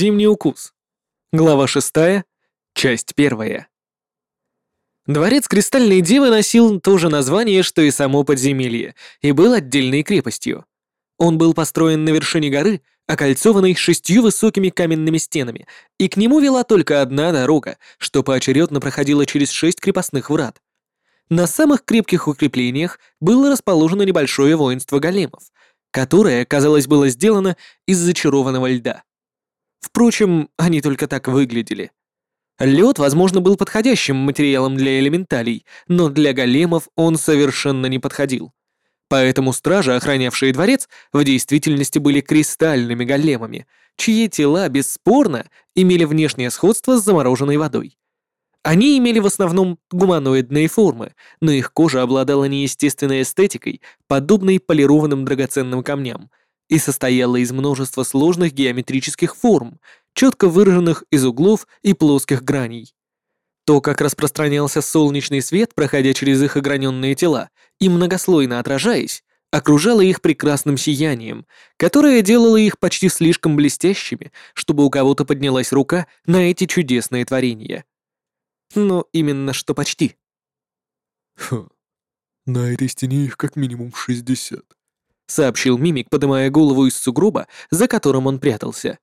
Зимний укус. Глава 6. Часть 1. Дворец Кристальной Девы носил то же название, что и само подземелье, и был отдельной крепостью. Он был построен на вершине горы, окольцованной шестью высокими каменными стенами, и к нему вела только одна дорога, что поочередно проходила через шесть крепостных врат. На самых крепких укреплениях было расположено небольшое воинство големов, которое, казалось, было сделано из зачарованного льда. Впрочем, они только так выглядели. Лед, возможно, был подходящим материалом для элементалей, но для големов он совершенно не подходил. Поэтому стражи, охранявшие дворец, в действительности были кристальными големами, чьи тела, бесспорно, имели внешнее сходство с замороженной водой. Они имели в основном гуманоидные формы, но их кожа обладала неестественной эстетикой, подобной полированным драгоценным камням, и состояла из множества сложных геометрических форм, четко выраженных из углов и плоских граней. То, как распространялся солнечный свет, проходя через их ограненные тела и многослойно отражаясь, окружало их прекрасным сиянием, которое делало их почти слишком блестящими, чтобы у кого-то поднялась рука на эти чудесные творения. Но именно что почти. Хм, на этой стене их как минимум шестьдесят сообщил мимик, поднимая голову из сугроба, за которым он прятался.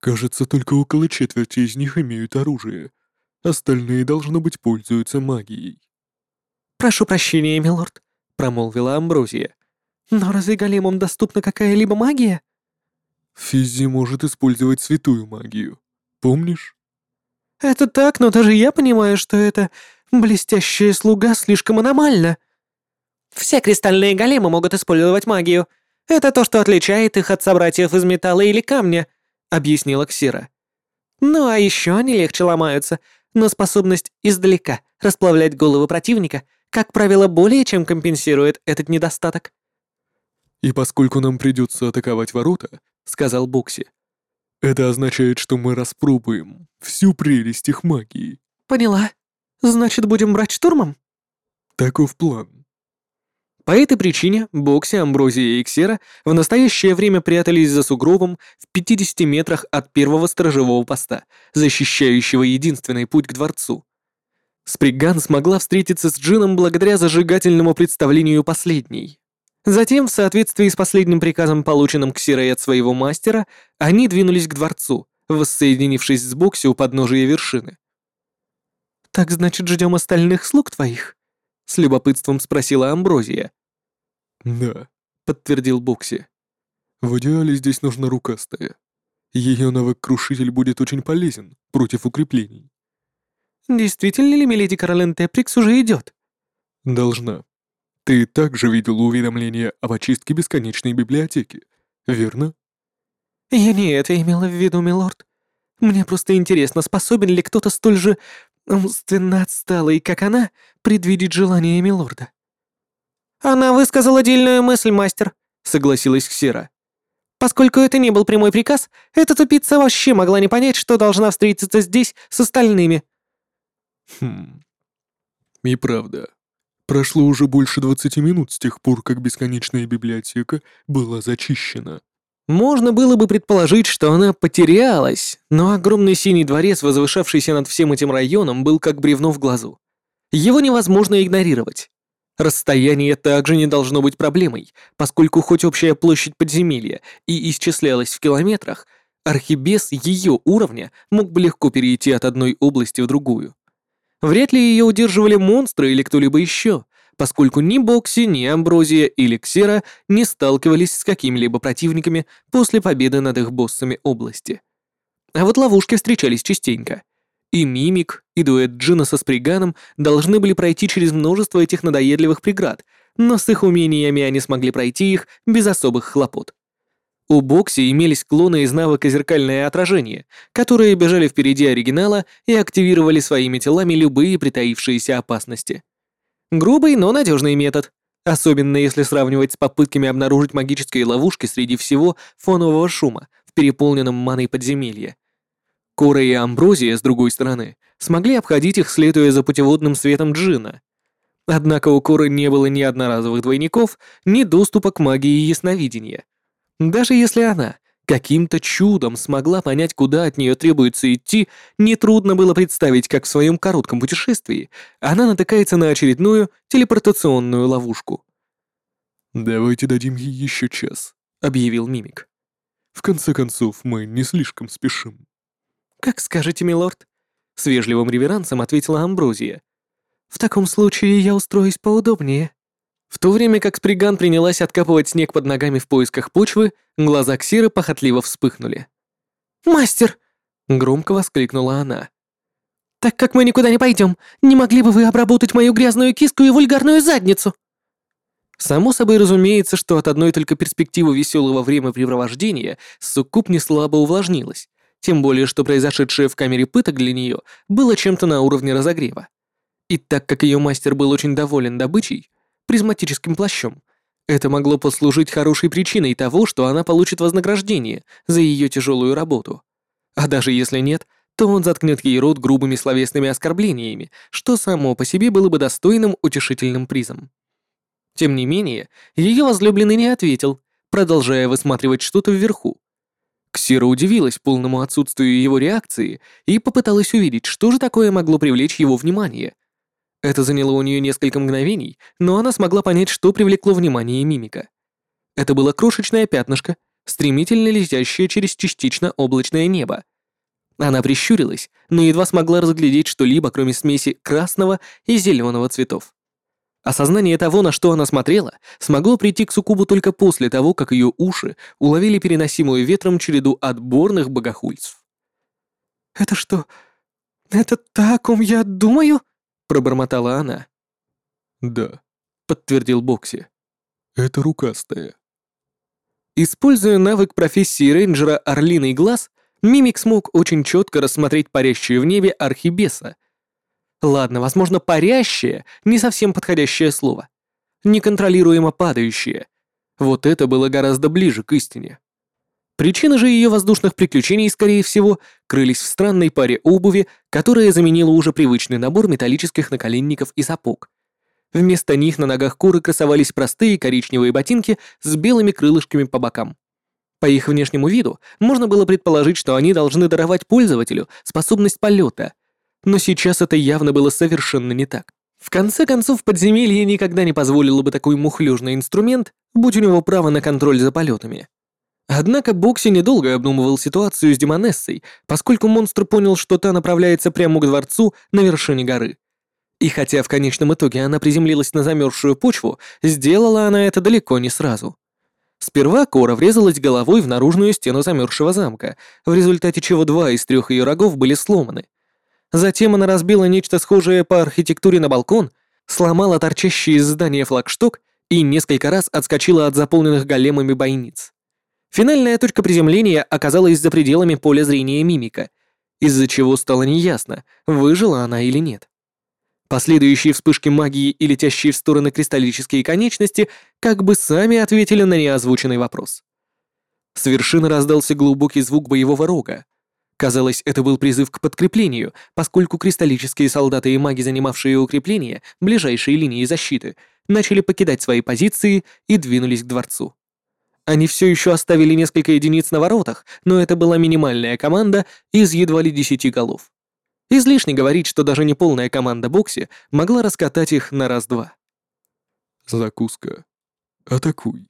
«Кажется, только около четверти из них имеют оружие. Остальные, должно быть, пользуются магией». «Прошу прощения, милорд», — промолвила Амброзия. «Но разве големам доступна какая-либо магия?» «Физзи может использовать святую магию. Помнишь?» «Это так, но даже я понимаю, что это блестящая слуга слишком аномально», все кристальные големы могут использовать магию. Это то, что отличает их от собратьев из металла или камня», — объяснила Ксира. «Ну а еще они легче ломаются, но способность издалека расплавлять головы противника, как правило, более чем компенсирует этот недостаток». «И поскольку нам придется атаковать ворота», — сказал Бокси, «это означает, что мы распробуем всю прелесть их магии». «Поняла. Значит, будем брать штурмом?» «Таков план». По этой причине Бокси, Амброзия и Ксера в настоящее время прятались за сугробом в 50 метрах от первого сторожевого поста, защищающего единственный путь к дворцу. Сприган смогла встретиться с Джином благодаря зажигательному представлению последней. Затем, в соответствии с последним приказом, полученным Ксерой от своего мастера, они двинулись к дворцу, воссоединившись с Бокси у подножия вершины. «Так значит, ждем остальных слуг твоих?» — с любопытством спросила Амброзия. «Да», — подтвердил Бокси. «В идеале здесь нужна рукастая. Ее навык-крушитель будет очень полезен против укреплений». «Действительно ли миледи Каролин Теприкс уже идет?» «Должна. Ты также видел уведомление об очистке бесконечной библиотеки, верно?» «Я не это имела в виду, милорд. Мне просто интересно, способен ли кто-то столь же умственно отсталый, как она, предвидеть желание милорда. «Она высказала дельную мысль, мастер», — согласилась Ксера. «Поскольку это не был прямой приказ, эта тупица вообще могла не понять, что должна встретиться здесь с остальными». «Хм... И правда. Прошло уже больше двадцати минут с тех пор, как бесконечная библиотека была зачищена». Можно было бы предположить, что она потерялась, но огромный синий дворец, возвышавшийся над всем этим районом, был как бревно в глазу. Его невозможно игнорировать. Расстояние также не должно быть проблемой, поскольку хоть общая площадь подземелья и исчислялась в километрах, архибес ее уровня мог бы легко перейти от одной области в другую. Вряд ли ее удерживали монстры или кто-либо еще, поскольку ни Бокси, ни Амброзия или Ксера не сталкивались с какими-либо противниками после победы над их боссами области. А вот ловушки встречались частенько. И Мимик, и дуэт Джина со Сприганом должны были пройти через множество этих надоедливых преград, но с их умениями они смогли пройти их без особых хлопот. У Бокси имелись клоны из навыка «Зеркальное отражение», которые бежали впереди оригинала и активировали своими телами любые притаившиеся опасности. Грубый, но надежный метод. Особенно если сравнивать с попытками обнаружить магические ловушки среди всего фонового шума в переполненном маной подземелье. Кора и Амброзия, с другой стороны, смогли обходить их, следуя за путеводным светом Джина. Однако у Коры не было ни одноразовых двойников, ни доступа к магии ясновидения. Даже если она, каким-то чудом смогла понять, куда от нее требуется идти, нетрудно было представить, как в своем коротком путешествии она натыкается на очередную телепортационную ловушку. «Давайте дадим ей еще час», — объявил Мимик. «В конце концов, мы не слишком спешим». «Как скажете, милорд», — с вежливым реверансом ответила Амброзия. «В таком случае я устроюсь поудобнее». В то время как Сприган принялась откапывать снег под ногами в поисках почвы, глаза Ксиры похотливо вспыхнули. «Мастер!» — громко воскликнула она. «Так как мы никуда не пойдем, не могли бы вы обработать мою грязную киску и вульгарную задницу?» Само собой разумеется, что от одной только перспективы веселого времяпрепровождения суккуб не слабо увлажнилась, тем более что произошедшее в камере пыток для нее было чем-то на уровне разогрева. И так как ее мастер был очень доволен добычей, призматическим плащом. Это могло послужить хорошей причиной того, что она получит вознаграждение за ее тяжелую работу. А даже если нет, то он заткнет ей рот грубыми словесными оскорблениями, что само по себе было бы достойным утешительным призом. Тем не менее, ее возлюбленный не ответил, продолжая высматривать что-то вверху. Ксира удивилась полному отсутствию его реакции и попыталась увидеть, что же такое могло привлечь его внимание, это заняло у нее несколько мгновений, но она смогла понять, что привлекло внимание мимика. Это было крошечное пятнышко, стремительно летящее через частично облачное небо. Она прищурилась, но едва смогла разглядеть что-либо, кроме смеси красного и зеленого цветов. Осознание того, на что она смотрела, смогло прийти к Сукубу только после того, как ее уши уловили переносимую ветром череду отборных богохульств. «Это что? Это та, о ком я думаю?» пробормотала она. «Да», — подтвердил Бокси. «Это рукастая». Используя навык профессии рейнджера «Орлиный глаз», Мимик смог очень четко рассмотреть парящую в небе архибеса. Ладно, возможно, «парящее» — не совсем подходящее слово. Неконтролируемо падающее. Вот это было гораздо ближе к истине. Причины же ее воздушных приключений, скорее всего, крылись в странной паре обуви, которая заменила уже привычный набор металлических наколенников и сапог. Вместо них на ногах куры красовались простые коричневые ботинки с белыми крылышками по бокам. По их внешнему виду можно было предположить, что они должны даровать пользователю способность полета, но сейчас это явно было совершенно не так. В конце концов, подземелье никогда не позволило бы такой мухлюжный инструмент, будь у него право на контроль за полетами. Однако Бокси недолго обдумывал ситуацию с Демонессой, поскольку монстр понял, что та направляется прямо к дворцу на вершине горы. И хотя в конечном итоге она приземлилась на замерзшую почву, сделала она это далеко не сразу. Сперва Кора врезалась головой в наружную стену замерзшего замка, в результате чего два из трех ее рогов были сломаны. Затем она разбила нечто схожее по архитектуре на балкон, сломала торчащий из здания флагшток и несколько раз отскочила от заполненных големами бойниц. Финальная точка приземления оказалась за пределами поля зрения мимика, из-за чего стало неясно, выжила она или нет. Последующие вспышки магии и летящие в стороны кристаллические конечности как бы сами ответили на неозвученный вопрос. С вершины раздался глубокий звук боевого рога. Казалось, это был призыв к подкреплению, поскольку кристаллические солдаты и маги, занимавшие укрепления, ближайшие линии защиты, начали покидать свои позиции и двинулись к дворцу. Они все еще оставили несколько единиц на воротах, но это была минимальная команда из едва ли десяти голов. Излишне говорить, что даже неполная команда Бокси могла раскатать их на раз-два. «Закуска. Атакуй»,